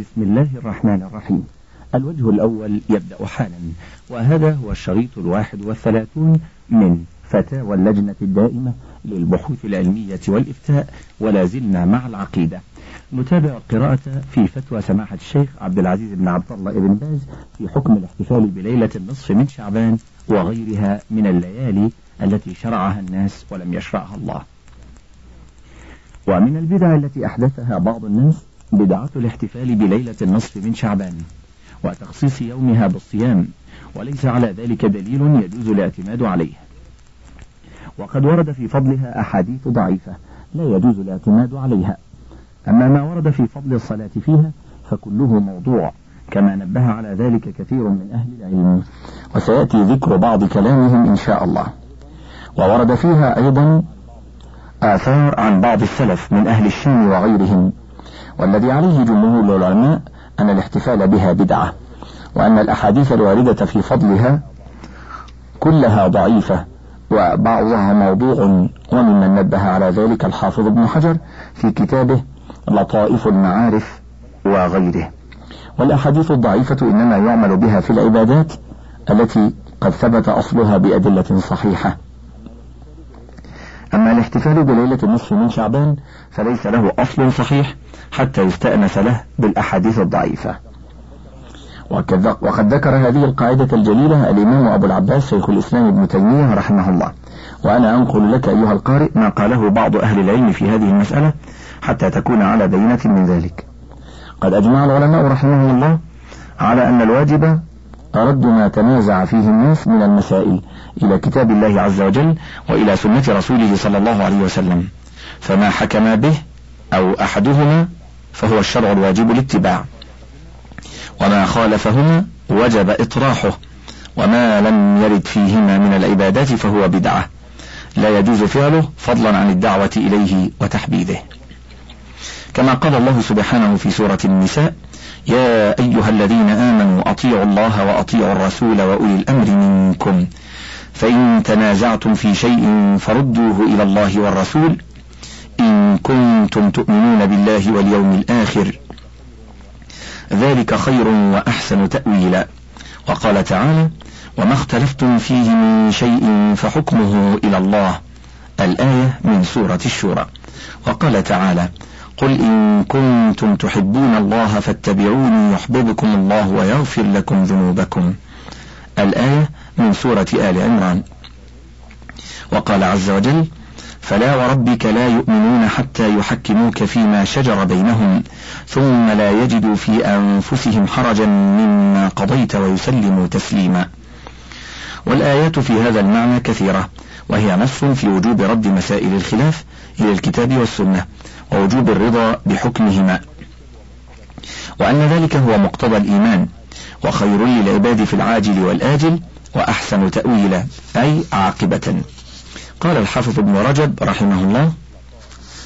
بسم الله الرحمن الرحيم. الوجه الأول يبدأ حالا وهذا هو الشريط الواحد والثلاثون من فتاوى اللجنة الدائمة للبحوث العلمية والإفتاء ولا زلنا مع العقيدة. نتابع القراءة في فتوى سماحة الشيخ عبد العزيز بن عبد الله بن باز في حكم الاحتفال بليلة النصف من شعبان وغيرها من الليالي التي شرعها الناس ولم يشرعها الله. ومن البدع التي أحدثها بعض الناس بدعة الاحتفال بليلة النصف من شعبان وتخصيص يومها بالصيام وليس على ذلك دليل يجوز الاعتماد عليه. وقد ورد في فضلها أحاديث ضعيفة لا يجوز الاعتماد عليها. أما ما ورد في فضل الصلاة فيها فكله موضوع كما نبه على ذلك كثير من أهل العلم. وسيأتي ذكر بعض كلامهم إن شاء الله. وورد فيها أيضا آثار عن بعض السلف من أهل الشام وغيرهم. والذي عليه جمهور العلماء أن الاحتفال بها بدعة وأن الأحاديث الواردة في فضلها كلها ضعيفة وبعضها موضوع وممن نبه على ذلك الحافظ ابن حجر في كتابه لطائف المعارف وغيره. والأحاديث الضعيفة إنما يعمل بها في العبادات التي قد ثبت أصلها بأدلة صحيحة. أما الاحتفال بليلة النصف من شعبان فليس له أصل صحيح حتى يستأنس له بالأحاديث الضعيفة. وقد ذكر هذه القاعدة الجليلة الإمام أبو العباس شيخ الإسلام ابن تيمية رحمه الله. وأنا أنقل لك أيها القارئ ما قاله بعض أهل العلم في هذه المسألة حتى تكون على بينة من ذلك. قد أجمع العلماء رحمهم الله على أن الواجب رد ما تنازع فيه الناس من المسائل إلى كتاب الله عز وجل وإلى سنة رسوله صلى الله عليه وسلم. فما حكم به أو أحدهما فهو الشرع الواجب الاتباع وما خالفهما وجب إطراحه. وما لم يرد فيهما من العبادات فهو بدعة. لا يجوز فعله فضلا عن الدعوة إليه وتحبيذه. كما قال الله سبحانه في سورة النساء يا أيها الذين آمنوا أطيعوا الله وأطيعوا الرسول وأولي الأمر منكم. فإن تنازعتم في شيء فردوه إلى الله والرسول. إن كنتم تؤمنون بالله واليوم الآخر. ذلك خير وأحسن تأويلا. وقال تعالى وما اختلفتم فيه من شيء فحكمه إلى الله. الآية من سورة الشورى. وقال تعالى قل إن كنتم تحبون الله فاتبعوني يحببكم الله ويغفر لكم ذنوبكم. الآية من سورة آل عمران. وقال عز وجل فلا وربك لا يؤمنون حتى يحكموك فيما شجر بينهم ثم لا يجدوا في أنفسهم حرجا مما قضيت ويسلموا تسليما. والآيات في هذا المعنى كثيرة وهي نص في وجوب رد مسائل الخلاف إلى الكتاب والسنة ووجوب الرضا بحكمهما وأن ذلك هو مقتضى الإيمان وخير للعباد في العاجل والآجل وأحسن تأويلا أي عاقبة. قال الحافظ ابن رجب رحمه الله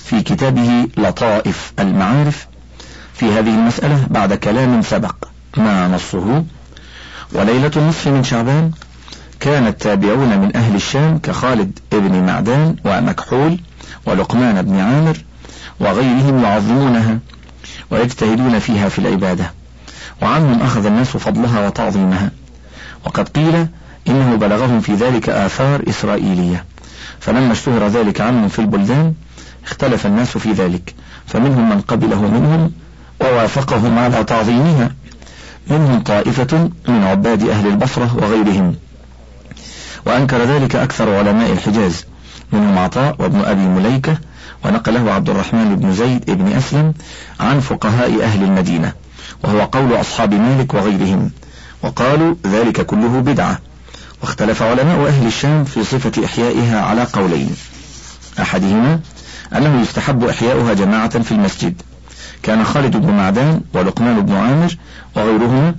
في كتابه لطائف المعارف في هذه المسألة بعد كلام سبق ما نصه وليلة النصف من شعبان كان التابعون من أهل الشام كخالد ابن معدان ومكحول ولقمان بن عامر وغيرهم يعظمونها ويجتهدون فيها في العبادة. وعنهم أخذ الناس فضلها وتعظيمها. وقد قيل إنه بلغهم في ذلك آثار إسرائيلية. فلما اشتهر ذلك عنهم في البلدان اختلف الناس في ذلك. فمنهم من قبله منهم ووافقهم على تعظيمها. منهم طائفة من عباد أهل البصرة وغيرهم. وأنكر ذلك أكثر علماء الحجاز. منهم عطاء وابن أبي مليكة ونقله عبد الرحمن بن زيد بن أسلم عن فقهاء أهل المدينة وهو قول أصحاب مالك وغيرهم وقالوا ذلك كله بدعة. واختلف علماء أهل الشام في صفة إحيائها على قولين. أحدهما أنه يستحب إحياؤها جماعة في المسجد. كان خالد بن معدان ولقمان بن عامر وغيرهما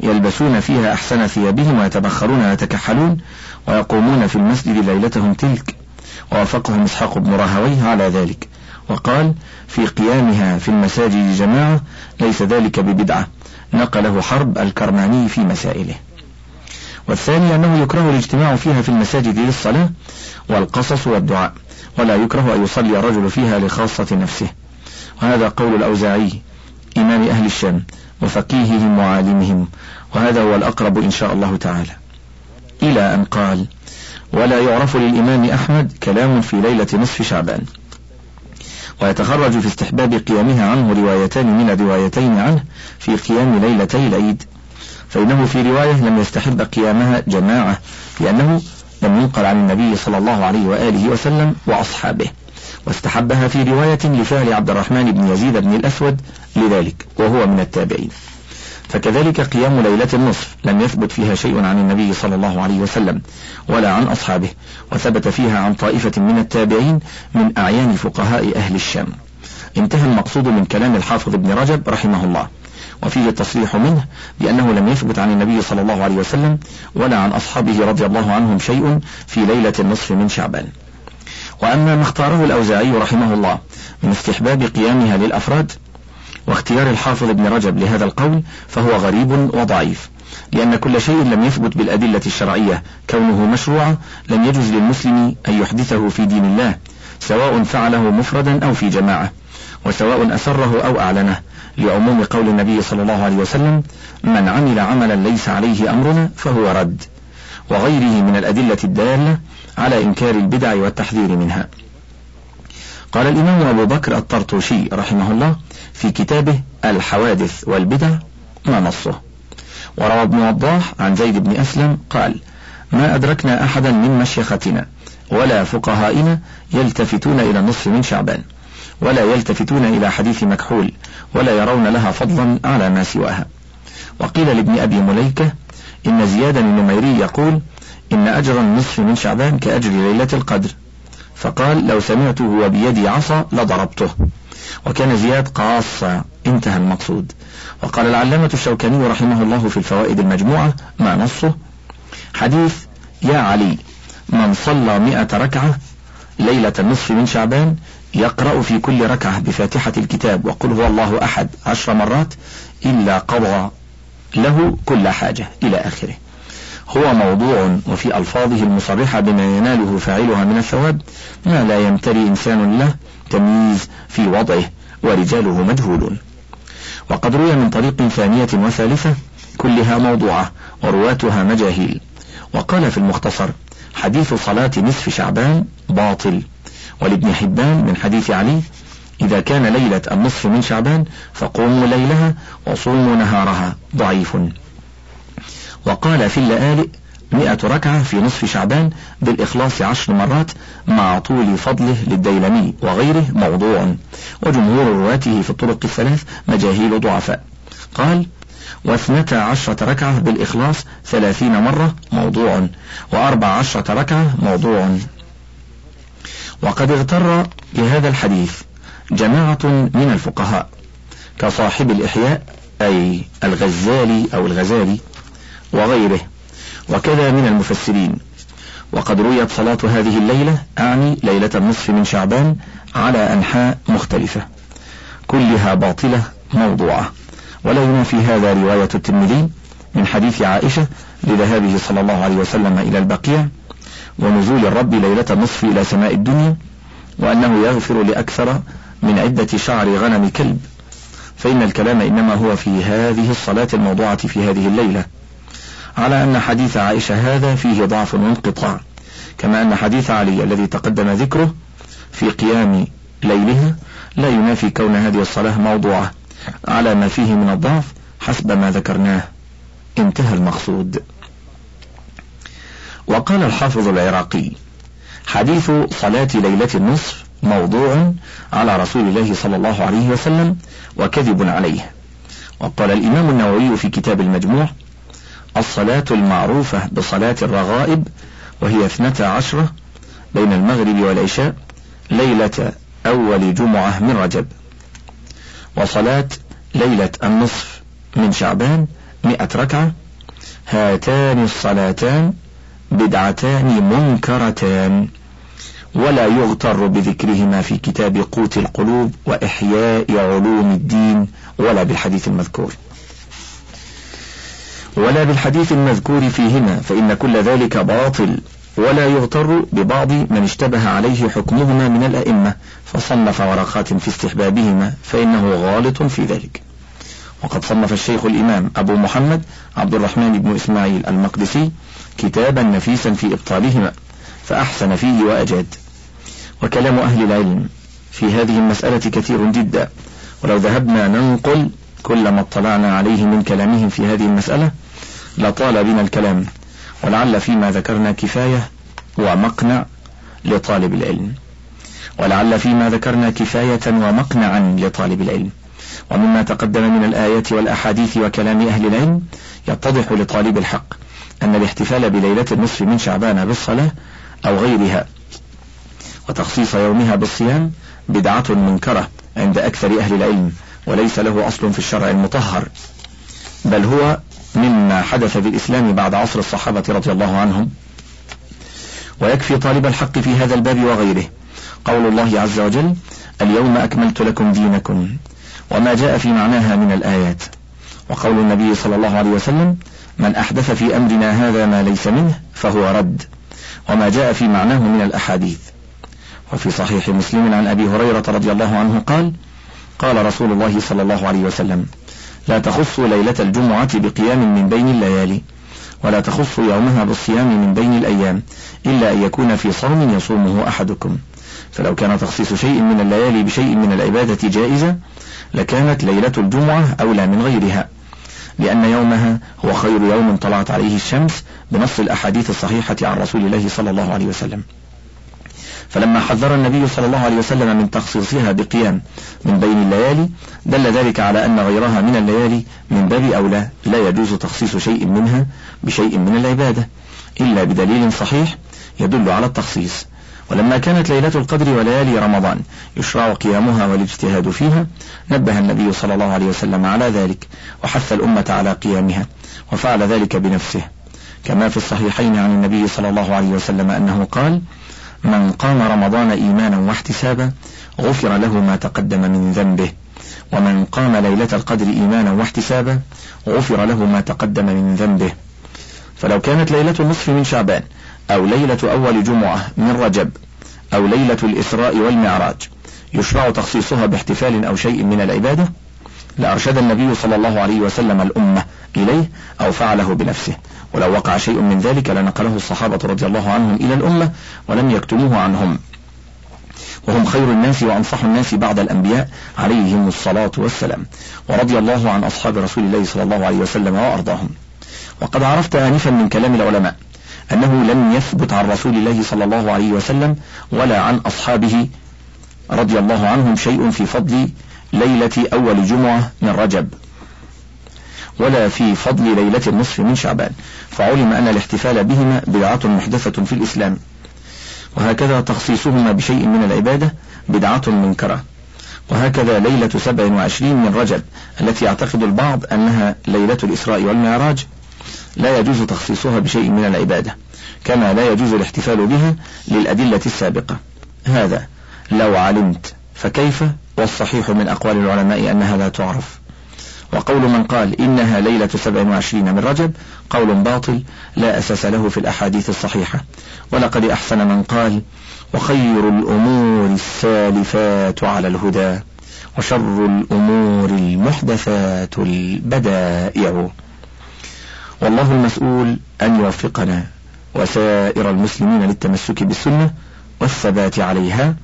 يلبسون فيها أحسن ثيابهم ويتبخرون ويتكحلون ويقومون في المسجد ليلتهم تلك. ووافقهم إسحاق بن راهويه على ذلك. وقال في قيامها في المساجد جماعة ليس ذلك ببدعة. نقله حرب الكرماني في مسائله. والثاني أنه يكره الاجتماع فيها في المساجد للصلاة والقصص والدعاء ولا يكره أن يصلي الرجل فيها لخاصة نفسه. وهذا قول الأوزاعي إمام أهل الشام وفقيههم وعالمهم. وهذا هو الأقرب إن شاء الله تعالى. إلى أن قال ولا يعرف للإمام أحمد كلام في ليلة نصف شعبان. ويتخرج في استحباب قيامها عنه روايتان من الروايتين عنه في قيام ليلتي العيد. فإنه في رواية لم يستحب قيامها جماعة لأنه لم ينقل عن النبي صلى الله عليه وآله وسلم وأصحابه. واستحبها في رواية لفعل عبد الرحمن بن يزيد بن الأسود لذلك وهو من التابعين. فكذلك قيام ليلة النصف لم يثبت فيها شيء عن النبي صلى الله عليه وسلم ولا عن أصحابه وثبت فيها عن طائفة من التابعين من أعيان فقهاء أهل الشام. انتهى المقصود من كلام الحافظ ابن رجب رحمه الله وفيه التصريح منه بأنه لم يثبت عن النبي صلى الله عليه وسلم ولا عن أصحابه رضي الله عنهم شيء في ليلة النصف من شعبان. وأما ما اختاره الأوزاعي رحمه الله من استحباب قيامها للأفراد واختيار الحافظ ابن رجب لهذا القول فهو غريب وضعيف لأن كل شيء لم يثبت بالأدلة الشرعية كونه مشروعا لم يجوز للمسلم أن يحدثه في دين الله سواء فعله مفردا أو في جماعة وسواء أسره أو أعلنه لعموم قول النبي صلى الله عليه وسلم من عمل عملا ليس عليه أمرنا فهو رد وغيره من الأدلة الدالة على إنكار البدع والتحذير منها. قال الإمام أبو بكر الطرطوشي رحمه الله في كتابه الحوادث والبدع ما نصه. وروى ابن وضاح عن زيد بن أسلم قال ما أدركنا أحدا من مشيختنا ولا فقهائنا يلتفتون إلى النصف من شعبان ولا يلتفتون إلى حديث مكحول ولا يرون لها فضلا على ما سواها. وقيل لابن أبي مليكة إن زياد النميري يقول إن أجر النصف من شعبان كأجر ليلة القدر. فقال لو سمعته وبيدي عصا لضربته. وكان زياد قاصا انتهى المقصود. وقال العلامة الشوكاني رحمه الله في الفوائد المجموعة ما نصه؟ حديث يا علي من صلى مئة ركعة ليلة النصف من شعبان يقرأ في كل ركعة بفاتحة الكتاب وقل هو الله أحد عشر مرات إلا قضى له كل حاجة إلى آخره. هو موضوع وفي ألفاظه المصرحة بما يناله فاعلها من الثواب ما لا يمتري إنسان له تمييز في وضعه ورجاله مجهولون. وقد روي من طريق ثانية وثالثة كلها موضوعة ورواتها مجاهيل. وقال في المختصر حديث صلاة نصف شعبان باطل. ولابن حبان من حديث علي إذا كان ليلة النصف من شعبان فقوموا ليلها وصوموا نهارها. ضعيف. وقال في اللآلئ مئة ركعة في نصف شعبان بالإخلاص عشر مرات مع طول فضله للديلمي وغيره موضوع. وجمهور رواته في الطرق الثلاث مجاهيل ضعفاء. قال واثنتا عشرة ركعة بالإخلاص ثلاثين مرة موضوع. وأربع عشرة ركعة موضوع. وقد اغتر بهذا الحديث جماعة من الفقهاء كصاحب الإحياء أي الغزالي أو الغزالي وغيره. وكذا من المفسرين. وقد رويت صلاة هذه الليلة أعني ليلة النصف من شعبان على أنحاء مختلفة. كلها باطلة موضوعة. ولا ينافي هذا رواية الترمذي من حديث عائشة لذهابه صلى الله عليه وسلم إلى البقيع ونزول الرب ليلة النصف إلى سماء الدنيا وأنه يغفر لأكثر من عدة شعر غنم كلب. فإن الكلام إنما هو في هذه الصلاة الموضوعة في هذه الليلة. على أن حديث عائشة هذا فيه ضعف وانقطاع. كما أن حديث علي الذي تقدم ذكره في قيام ليلها لا ينافي كون هذه الصلاة موضوعة على ما فيه من الضعف حسب ما ذكرناه. انتهى المقصود. وقال الحافظ العراقي حديث صلاة ليلة النصف موضوع على رسول الله صلى الله عليه وسلم وكذب عليه. وقال الإمام النووي في كتاب المجموع الصلاة المعروفة بصلاة الرغائب وهي اثنتا عشرة بين المغرب والعشاء ليلة أول جمعة من رجب. وصلاة ليلة النصف من شعبان مئة ركعة. هاتان الصلاتان بدعتان منكرتان. ولا يغتر بذكرهما في كتاب قوت القلوب وإحياء علوم الدين ولا بالحديث المذكور. ولا بالحديث المذكور فيهما فإن كل ذلك باطل. ولا يغتر ببعض من اشتبه عليه حكمهما من الأئمة فصنف ورقات في استحبابهما فإنه غالط في ذلك. وقد صنف الشيخ الإمام أبو محمد عبد الرحمن بن إسماعيل المقدسي كتابا نفيسا في إبطالهما فأحسن فيه وأجاد. وكلام أهل العلم في هذه المسألة كثير جدا. ولو ذهبنا ننقل كل ما اطلعنا عليه من كلامهم في هذه المسألة لطال بنا الكلام ولعل فيما ذكرنا كفاية ومقنع لطالب العلم. ولعل فيما ذكرنا كفاية ومقنعا لطالب العلم. ومما تقدم من الآيات والأحاديث وكلام أهل العلم يتضح لطالب الحق أن الاحتفال بليلة النصف من شعبان بالصلاة أو غيرها وتخصيص يومها بالصيام بدعة منكرة عند أكثر أهل العلم وليس له أصل في الشرع المطهر بل هو مما حدث في الإسلام بعد عصر الصحابة رضي الله عنهم. ويكفي طالب الحق في هذا الباب وغيره. قول الله عز وجل اليوم أكملت لكم دينكم وما جاء في معناها من الآيات وقول النبي صلى الله عليه وسلم من أحدث في أمرنا هذا ما ليس منه فهو رد وما جاء في معناه من الأحاديث وفي صحيح مسلم عن أبي هريرة رضي الله عنه قال قال رسول الله صلى الله عليه وسلم لا تخصوا ليلة الجمعة بقيام من بين الليالي ولا تخصوا يومها بالصيام من بين الأيام إلا أن يكون في صوم يصومه أحدكم. فلو كان تخصيص شيء من الليالي بشيء من العبادة جائزة لكانت ليلة الجمعة أولى من غيرها لأن يومها هو خير يوم طلعت عليه الشمس بنص الأحاديث الصحيحة عن رسول الله صلى الله عليه وسلم. فلما حذر النبي صلى الله عليه وسلم من تخصيصها بقيام من بين الليالي دل ذلك على أن غيرها من الليالي من باب أولى لا يجوز تخصيص شيء منها بشيء من العبادة إلا بدليل صحيح يدل على التخصيص. ولما كانت ليلة القدر وليالي رمضان يشرع قيامها والاجتهاد فيها نبه النبي صلى الله عليه وسلم على ذلك وحث الأمة على قيامها وفعل ذلك بنفسه. كما في الصحيحين عن النبي صلى الله عليه وسلم أنه قال من قام رمضان إيمانا واحتسابا غفر له ما تقدم من ذنبه. ومن قام ليلة القدر إيمانا واحتسابا غفر له ما تقدم من ذنبه. فلو كانت ليلة النصف من شعبان أو ليلة أول جمعة من رجب أو ليلة الإسراء والمعراج يشرع تخصيصها باحتفال أو شيء من العبادة؟ لأرشد النبي صلى الله عليه وسلم الأمة إليه أو فعله بنفسه. ولو وقع شيء من ذلك لنقله الصحابة رضي الله عنهم إلى الأمة ولم يكتموه عنهم. وهم خير الناس وأنصح الناس بعد الأنبياء عليهم الصلاة والسلام. ورضي الله عن أصحاب رسول الله صلى الله عليه وسلم وأرضاهم. وقد عرفت آنفا من كلام العلماء أنه لم يثبت عن رسول الله صلى الله عليه وسلم ولا عن أصحابه رضي الله عنهم شيء في فضل ليلة أول جمعة من رجب. ولا في فضل ليلة النصف من شعبان. فعلم أن الاحتفال بهما بدعة محدثة في الإسلام. وهكذا تخصيصهما بشيء من العبادة بدعة منكرة. وهكذا ليلة سبع وعشرين من رجب التي يعتقد البعض أنها ليلة الإسراء والمعراج لا يجوز تخصيصها بشيء من العبادة كما لا يجوز الاحتفال بها للأدلة السابقة. هذا لو علمت فكيف والصحيح من أقوال العلماء أنها لا تعرف. وقول من قال إنها ليلة سبع وعشرين من رجب قول باطل لا أساس له في الأحاديث الصحيحة. ولقد أحسن من قال وخير الأمور السالفات على الهدى وشر الأمور المحدثات البدائع. والله المسؤول أن يوفقنا وسائر المسلمين للتمسك بالسنة والثبات عليها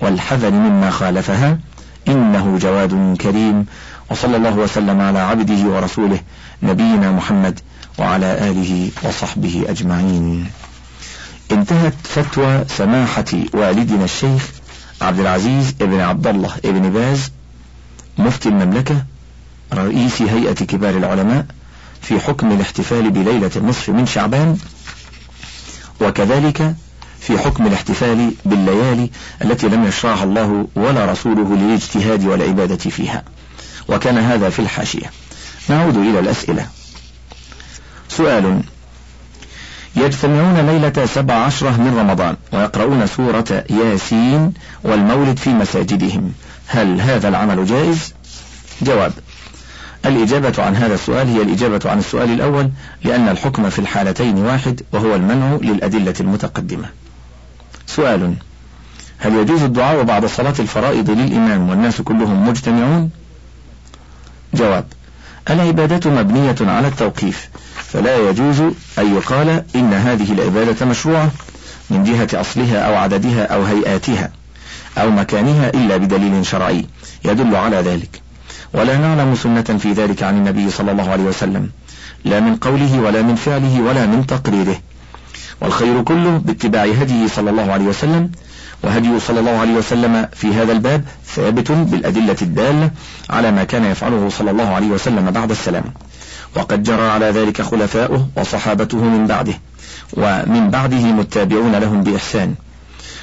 والحذر مما خالفها. إنه جواد كريم وصلى الله وسلم على عبده ورسوله نبينا محمد وعلى آله وصحبه أجمعين. انتهت فتوى سماحة والدنا الشيخ عبد العزيز ابن عبد الله ابن باز مفتي المملكة رئيس هيئة كبار العلماء في حكم الاحتفال بليلة النصف من شعبان وكذلك في حكم الاحتفال بالليالي التي لم يشرعها الله ولا رسوله للاجتهاد والعبادة فيها. وكان هذا في الحاشية. نعود إلى الأسئلة. سؤال. يجتمعون ليلة سبع عشرة من رمضان ويقرؤون سورة ياسين والمولد في مساجدهم. هل هذا العمل جائز؟ جواب. الإجابة عن هذا السؤال هي الإجابة عن السؤال الأول لأن الحكم في الحالتين واحد وهو المنع للأدلة المتقدمة. سؤال. هل يجوز الدعاء بعد صلاة الفرائض للإمام والناس كلهم مجتمعون؟ جواب. العبادة مبنية على التوقيف فلا يجوز أن يقال إن هذه العبادة مشروعة من جهة أصلها أو عددها أو هيئاتها أو مكانها إلا بدليل شرعي يدل على ذلك. ولا نعلم سنة في ذلك عن النبي صلى الله عليه وسلم لا من قوله ولا من فعله ولا من تقريره. والخير كله باتباع هديه صلى الله عليه وسلم. وهدي صلى الله عليه وسلم في هذا الباب ثابت بالأدلة الدالة على ما كان يفعله صلى الله عليه وسلم بعد السلام. وقد جرى على ذلك خلفاؤه وصحابته من بعده ومن بعده متابعون لهم بإحسان.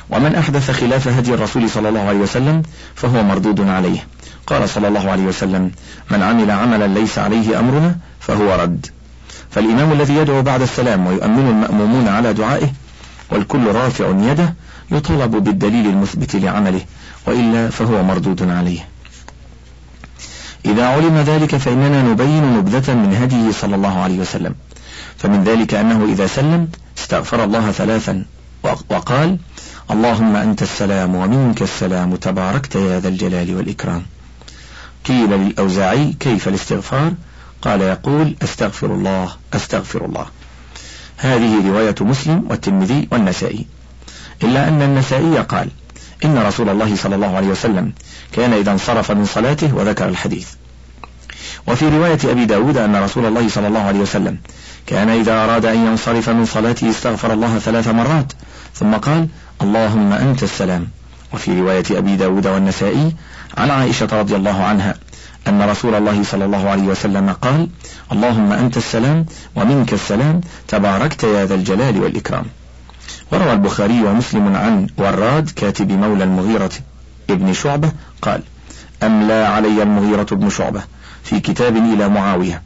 ومن أحدث خلاف هدي الرسول صلى الله عليه وسلم فهو مردود عليه. قال صلى الله عليه وسلم من عمل عملا ليس عليه أمرنا فهو رد. فالإمام الذي يدعو بعد السلام ويؤمن المأمومون على دعائه والكل رافع يده يطالب بالدليل المثبت لعمله وإلا فهو مردود عليه. إذا علم ذلك فإننا نبين نبذة من هديه صلى الله عليه وسلم. فمن ذلك أنه إذا سلم استغفر الله ثلاثا وقال اللهم أنت السلام ومنك السلام تباركت يا ذا الجلال والإكرام. قيل للأوزاعي كيف الاستغفار؟ قال يقول أستغفر الله أستغفر الله. هذه رواية مسلم والترمذي والنسائي. إلا أن النسائي قال إن رسول الله صلى الله عليه وسلم كان إذا انصرف من صلاته وذكر الحديث. وفي رواية أبي داود أن رسول الله صلى الله عليه وسلم كان إذا أراد أن ينصرف من صلاته استغفر الله ثلاث مرات ثم قال اللهم أنت السلام. وفي رواية أبي داود والنسائي عن عائشة رضي الله عنها أن رسول الله صلى الله عليه وسلم قال اللهم أنت السلام ومنك السلام تباركت يا ذا الجلال والإكرام. وروى البخاري ومسلم عن وراد كاتب مولى المغيرة ابن شعبة قال أملى علي المغيرة بن شعبة في كتاب إلى معاوية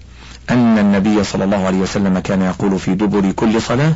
أن النبي صلى الله عليه وسلم كان يقول في دبر كل صلاة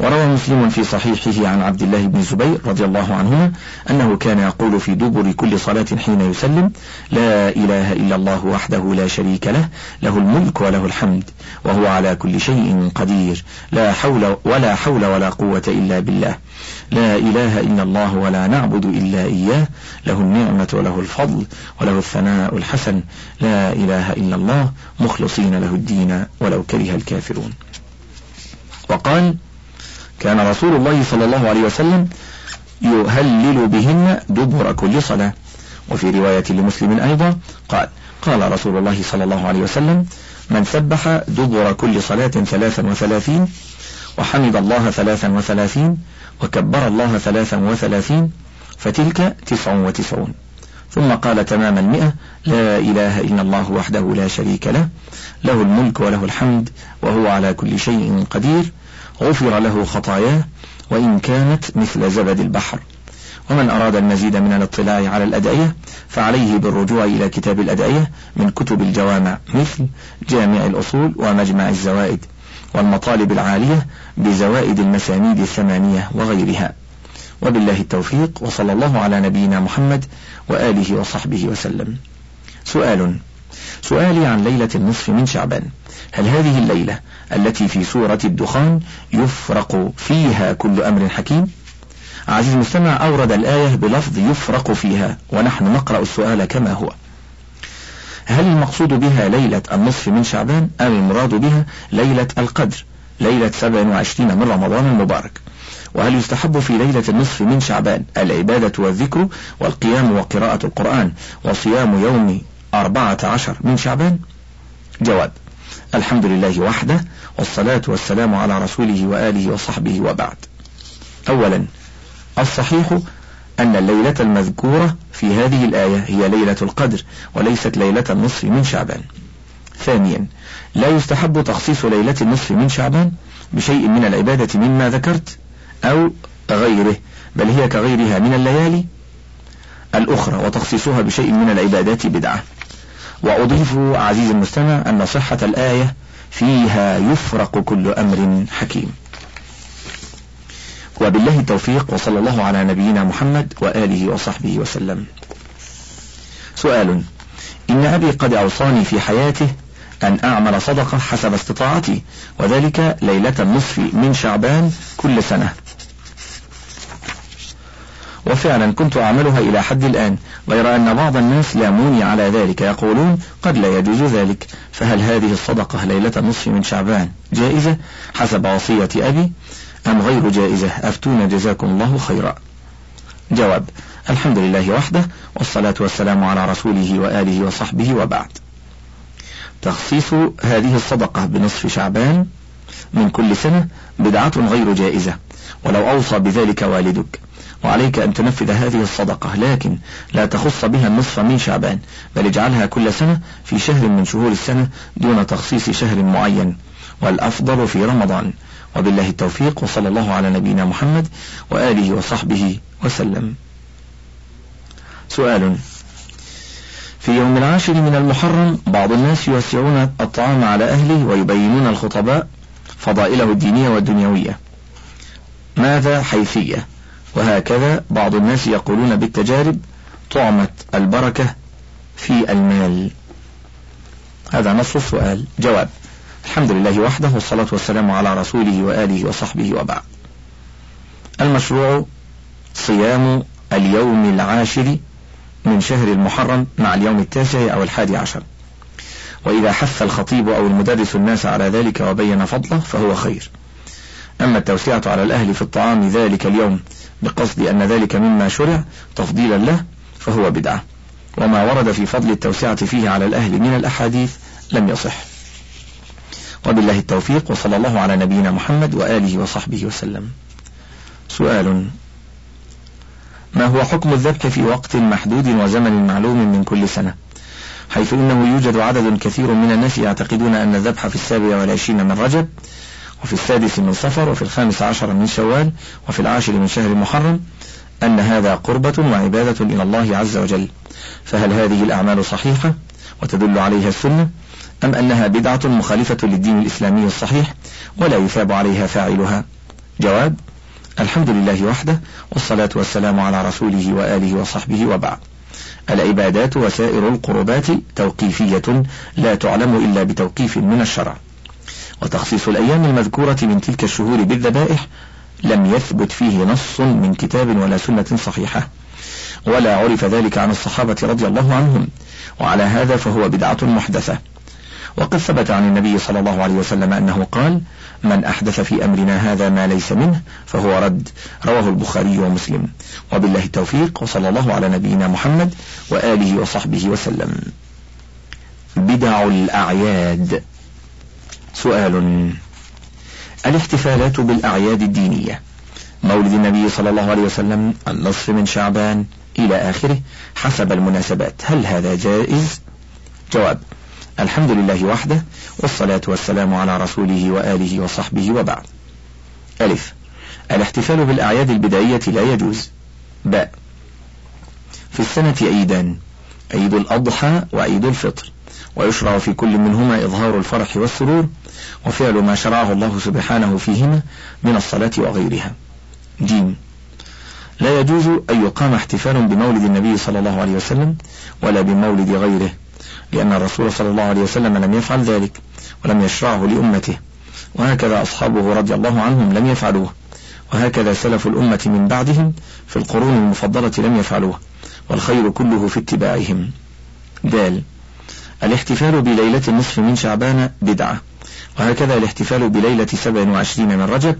وروى مسلم في صحيحه عن عبد الله بن زبير رضي الله عنهما أنه كان يقول في دبر كل صلاة حين يسلم لا إله إلا الله وحده لا شريك له له الملك وله الحمد وهو على كل شيء قدير لا حول ولا حول ولا قوة إلا بالله لا إله إلا الله ولا نعبد إلا إياه له النعمة وله الفضل وله الثناء الحسن لا إله إلا الله مخلصين له الدين ولو كره الكافرون. وقال كان رسول الله صلى الله عليه وسلم يهلل بهن دبر كل صلاة. وفي رواية لمسلم أيضا قال قال رسول الله صلى الله عليه وسلم من سبح دبر كل صلاة ثلاثا وثلاثين وحمد الله ثلاثا وثلاثين وكبر الله ثلاثا وثلاثين فتلك تسع وتسعون. ثم قال تمام المئة لا إله إلا الله وحده لا شريك له له الملك وله الحمد وهو على كل شيء قدير. غفر له خطاياه وإن كانت مثل زبد البحر. ومن أراد المزيد من الاطلاع على الأدعية فعليه بالرجوع إلى كتاب الأدعية من كتب الجوامع مثل جامع الأصول ومجمع الزوائد والمطالب العالية بزوائد المسانيد الثمانية وغيرها. وبالله التوفيق وصلى الله على نبينا محمد وآله وصحبه وسلم. سؤال سؤالي عن ليلة النصف من شعبان. هل هذه الليلة التي في سورة الدخان يفرق فيها كل أمر حكيم؟ عزيز المستمع أورد الآية بلفظ يفرق فيها ونحن نقرأ السؤال كما هو. هل المقصود بها ليلة النصف من شعبان أم المراد بها ليلة القدر ليلة 27 من رمضان المبارك؟ وهل يستحب في ليلة النصف من شعبان العبادة والذكر والقيام وقراءة القرآن وصيام يوم أربعة عشر من شعبان. جواب الحمد لله وحده والصلاة والسلام على رسوله وآله وصحبه وبعد. أولا الصحيح أن الليلة المذكورة في هذه الآية هي ليلة القدر وليست ليلة النصف من شعبان. ثانيا لا يستحب تخصيص ليلة النصف من شعبان بشيء من العبادة مما ذكرت أو غيره بل هي كغيرها من الليالي الأخرى وتخصيصها بشيء من العبادات بدعة. وأضيف عزيزي المستمع أن صحة الآية فيها يفرق كل أمر حكيم. وبالله التوفيق وصلى الله على نبينا محمد وآله وصحبه وسلم. سؤال إن أبي قد أوصاني في حياته أن أعمل صدقة حسب استطاعتي وذلك ليلة النصف من شعبان كل سنة. وفعلا كنت أعملها إلى حد الآن غير أن بعض الناس لاموني على ذلك يقولون قد لا يجوز ذلك. فهل هذه الصدقة ليلة النصف من شعبان جائزة؟ حسب وصية أبي. أم غير جائزة؟ أفتون جزاكم الله خيرا. جواب الحمد لله وحده والصلاة والسلام على رسوله وآله وصحبه وبعد. تخصيص هذه الصدقة بنصف شعبان من كل سنة بدعة غير جائزة ولو أوصى بذلك والدك. وعليك أن تنفذ هذه الصدقة لكن لا تخص بها النصف من شعبان بل اجعلها كل سنة في شهر من شهور السنة دون تخصيص شهر معين والأفضل في رمضان. وبالله التوفيق وصلى الله على نبينا محمد وآله وصحبه وسلم. سؤال في يوم العاشر من المحرم بعض الناس يوسعون الطعام على أهله ويبينون الخطباء فضائله الدينية والدنيوية. ماذا حيثية؟ وهكذا بعض الناس يقولون بالتجارب طعمت البركة في المال. هذا نص السؤال. جواب الحمد لله وحده والصلاة والسلام على رسوله وآله وصحبه وبعد. المشروع صيام اليوم العاشر من شهر المحرم مع اليوم التاسع أو الحادي عشر. وإذا حث الخطيب أو المدرس الناس على ذلك وبين فضله فهو خير. أما التوسعة على الأهل في الطعام ذلك اليوم بقصد أن ذلك مما شرع تفضيلا له فهو بدعة. وما ورد في فضل التوسعة فيه على الأهل من الأحاديث لم يصح. وبالله التوفيق وصلى الله على نبينا محمد وآله وصحبه وسلم. سؤال ما هو حكم الذبح في وقت محدود وزمن معلوم من كل سنة؟ حيث إنه يوجد عدد كثير من الناس يعتقدون أن الذبح في السابع والعشرين من رجب وفي السادس من صفر وفي الخامس عشر من شوال وفي العاشر من شهر محرم أن هذا قربة وعبادة إلى الله عز وجل. فهل هذه الأعمال صحيحة؟ وتدل عليها السنة؟ أم أنها بدعة مخالفة للدين الإسلامي الصحيح ولا يثاب عليها فاعلها؟ جواب الحمد لله وحده والصلاة والسلام على رسوله وآله وصحبه وبعد. العبادات وسائر القربات توقيفية لا تعلم إلا بتوقيف من الشرع. وتخصيص الأيام المذكورة من تلك الشهور بالذبائح لم يثبت فيه نص من كتاب ولا سنة صحيحة ولا عرف ذلك عن الصحابة رضي الله عنهم وعلى هذا فهو بدعة محدثة. وقد ثبت عن النبي صلى الله عليه وسلم أنه قال من أحدث في أمرنا هذا ما ليس منه فهو رد. رواه البخاري ومسلم. وبالله التوفيق وصلى الله على نبينا محمد وآله وصحبه وسلم. بدع الأعياد. سؤال. الاحتفالات بالأعياد الدينية. مولد النبي صلى الله عليه وسلم النصف من شعبان إلى آخره حسب المناسبات. هل هذا جائز؟ جواب الحمد لله وحده والصلاة والسلام على رسوله وآله وصحبه وبعد. ألف الاحتفال بالأعياد البدعية لا يجوز. باء في السنة عيدان عيد الأضحى وعيد الفطر. ويشرع في كل منهما إظهار الفرح والسرور وفعل ما شرعه الله سبحانه فيهما من الصلاة وغيرها. جيم لا يجوز أن يقام احتفال بمولد النبي صلى الله عليه وسلم ولا بمولد غيره لأن الرسول صلى الله عليه وسلم لم يفعل ذلك ولم يشرعه لأمته. وهكذا أصحابه رضي الله عنهم لم يفعلوه. وهكذا سلف الأمة من بعدهم في القرون المفضلة لم يفعلوه والخير كله في اتباعهم. دال. الاحتفال بليلة النصف من شعبان بدعة. وهكذا الاحتفال بليلة سبع وعشرين من رجب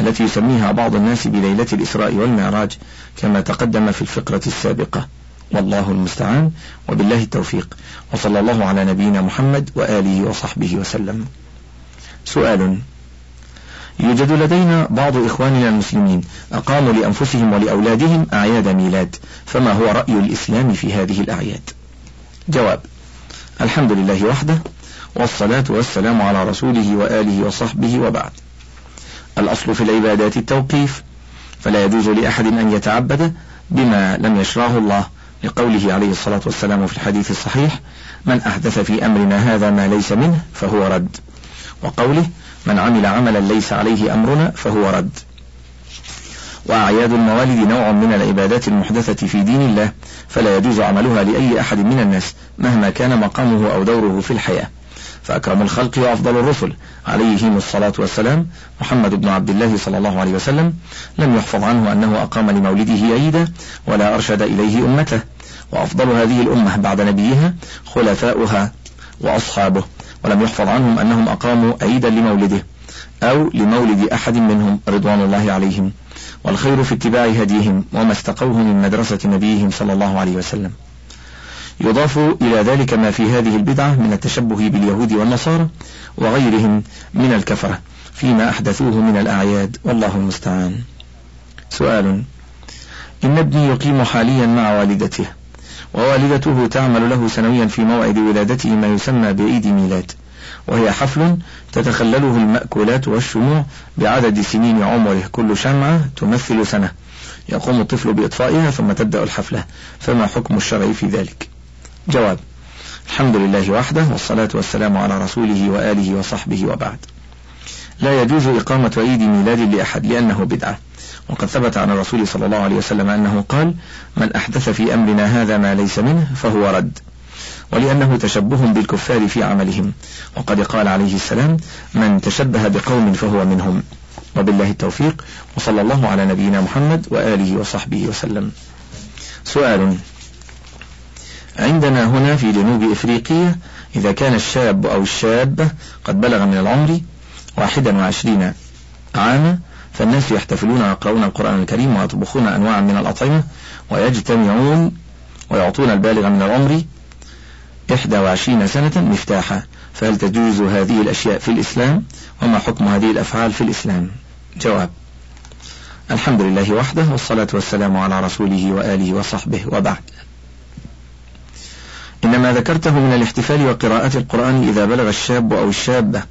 التي يسميها بعض الناس بليلة الإسراء والمعراج كما تقدم في الفقرة السابقة. والله المستعان وبالله التوفيق. وصلى الله على نبينا محمد وآله وصحبه وسلم. سؤال يوجد لدينا بعض إخواننا المسلمين أقاموا لأنفسهم ولأولادهم أعياد ميلاد فما هو رأي الإسلام في هذه الأعياد؟ جواب الحمد لله وحده والصلاة والسلام على رسوله وآله وصحبه وبعد. الأصل في العبادات التوقيف فلا يجوز لأحد أن يتعبد بما لم يشرعه الله. لقوله عليه الصلاة والسلام في الحديث الصحيح من أحدث في أمرنا هذا ما ليس منه فهو رد. وقوله من عمل عملا ليس عليه أمرنا فهو رد. وأعياد الموالد نوع من العبادات المحدثة في دين الله فلا يجوز عملها لأي أحد من الناس مهما كان مقامه أو دوره في الحياة. فأكرم الخلق وأفضل الرسل. عليهم الصلاة والسلام. محمد بن عبد الله صلى الله عليه وسلم. لم يحفظ عنه أنه أقام لمولده عيدا ولا أرشد إليه أمته. وأفضل هذه الأمة بعد نبيها خلفاؤها وأصحابه. ولم يحفظ عنهم أنهم أقاموا عيدا لمولده أو لمولد أحد منهم رضوان الله عليهم. والخير في اتباع هديهم وما استقوه من مدرسة نبيهم صلى الله عليه وسلم. يضاف إلى ذلك ما في هذه البدعة من التشبه باليهود والنصارى وغيرهم من الكفرة فيما أحدثوه من الأعياد والله المستعان. سؤال إن ابني يقيم حاليا مع والدته ووالدته تعمل له سنويا في موعد ولادته ما يسمى بعيد ميلاد. وهي حفل تتخلله المأكولات والشموع بعدد سنين عمره. كل شمعة تمثل سنة. يقوم الطفل بإطفائها ثم تبدأ الحفلة. فما حكم الشرع في ذلك؟ جواب الحمد لله وحده والصلاة والسلام على رسوله وآله وصحبه وبعد. لا يجوز إقامة عيد ميلاد لأحد لأنه بدعة. وقد ثبت عن الرسول صلى الله عليه وسلم أنه قال من أحدث في أمرنا هذا ما ليس منه فهو رد. ولأنه تشبه بالكفار في عملهم. وقد قال عليه السلام من تشبه بقوم فهو منهم. وبالله التوفيق وصلى الله على نبينا محمد وآله وصحبه وسلم. سؤال عندنا هنا في جنوب إفريقيا إذا كان الشاب أو الشابة قد بلغ من العمر واحدا وعشرين عاما فالناس يحتفلون ويقرؤون القرآن الكريم ويطبخون أنواعا من الأطعمة ويجتمعون ويعطون البالغ من العمر إحدى وعشرين سنة مفتاحا فهل تجوز هذه الأشياء في الإسلام؟ وما حكم هذه الأفعال في الإسلام؟ جواب الحمد لله وحده والصلاة والسلام على رسوله وآله وصحبه وبعد. إنما ذكرته من الاحتفال وقراءة القرآن إذا بلغ الشاب أو الشابة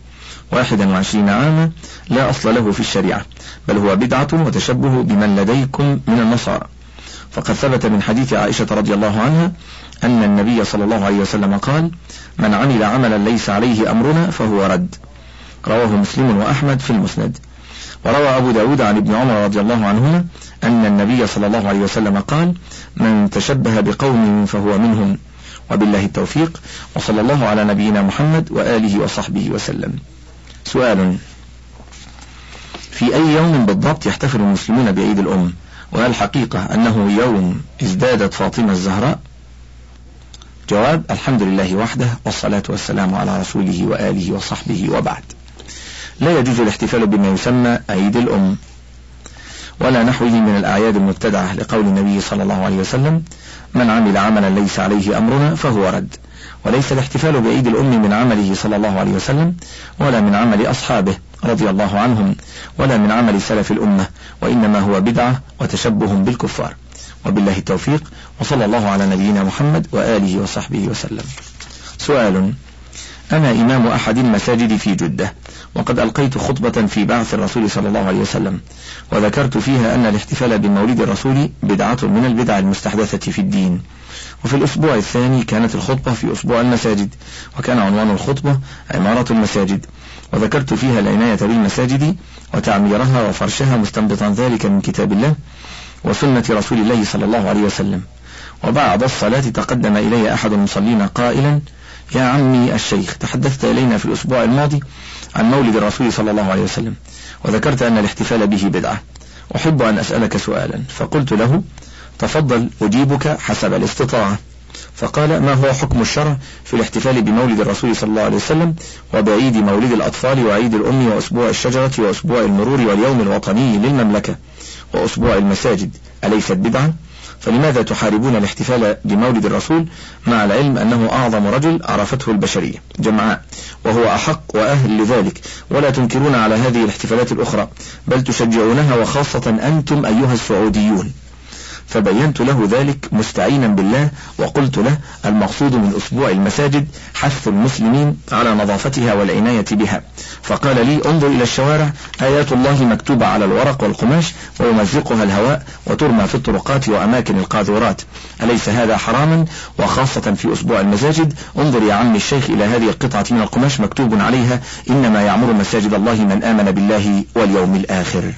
واحدا وعشرين عاما لا أصل له في الشريعة بل هو بدعة وتشبه بمن لديكم من النصارى. فقد ثبت من حديث عائشة رضي الله عنها أن النبي صلى الله عليه وسلم قال من عمل عملا ليس عليه أمرنا فهو رد. رواه مسلم وأحمد في المسند. وروى أبو داود عن ابن عمر رضي الله عنهما أن النبي صلى الله عليه وسلم قال من تشبه بقوم فهو منهم. وبالله التوفيق وصلى الله على نبينا محمد وآله وصحبه وسلم. سؤال في أي يوم بالضبط يحتفل المسلمون بعيد الأم؟ وهل أنه يوم ازدادت فاطمة الزهراء؟ جواب الحمد لله وحده والصلاة والسلام على رسوله وآله وصحبه وبعد. لا يجوز الاحتفال بما يسمى عيد الأم. ولا نحوه من الأعياد المبتدعة لقول النبي صلى الله عليه وسلم من عمل عملا ليس عليه أمرنا فهو رد وليس الاحتفال بعيد الأم من عمله صلى الله عليه وسلم ولا من عمل أصحابه. رضي الله عنهم ولا من عمل سلف الأمة وإنما هو بدعة وتشبه بالكفار. وبالله التوفيق وصلى الله على نبينا محمد وآله وصحبه وسلم. سؤال أنا إمام أحد المساجد في جدة وقد ألقيت خطبة في بعث الرسول صلى الله عليه وسلم وذكرت فيها أن الاحتفال بمولد الرسول بدعة من البدع المستحدثة في الدين. وفي الأسبوع الثاني كانت الخطبة في أسبوع المساجد وكان عنوان الخطبة عمارة المساجد. وذكرت فيها العناية بالمساجد وتعميرها وفرشها مستنبطا ذلك من كتاب الله وسنة رسول الله صلى الله عليه وسلم. وبعد الصلاة تقدم إلي أحد المصلين قائلا يا عمي الشيخ تحدثت إلينا في الأسبوع الماضي عن مولد الرسول صلى الله عليه وسلم وذكرت أن الاحتفال به بدعة أحب أن أسألك سؤالا فقلت له تفضل أجيبك حسب الاستطاعة. فقال ما هو حكم الشرع في الاحتفال بمولد الرسول صلى الله عليه وسلم وبعيد مولد الأطفال وعيد الأم وأسبوع الشجرة وأسبوع المرور واليوم الوطني للمملكة وأسبوع المساجد؟ أليست بدعة؟ فلماذا تحاربون الاحتفال بمولد الرسول مع العلم أنه أعظم رجل عرفته البشرية؟ جمعاء. وهو أحق وأهل لذلك. ولا تنكرون على هذه الاحتفالات الأخرى بل تشجعونها وخاصة أنتم أيها السعوديون. فبينت له ذلك مستعينا بالله وقلت له المقصود من أسبوع المساجد حث المسلمين على نظافتها والعناية بها. فقال لي انظر إلى الشوارع آيات الله مكتوبة على الورق والقماش ويمزقها الهواء وترمى في الطرقات وأماكن القاذورات. أليس هذا حراما؟ وخاصة في أسبوع المساجد. انظر يا عمي الشيخ إلى هذه القطعة من القماش مكتوب عليها إنما يعمر مساجد الله من آمن بالله واليوم الآخر.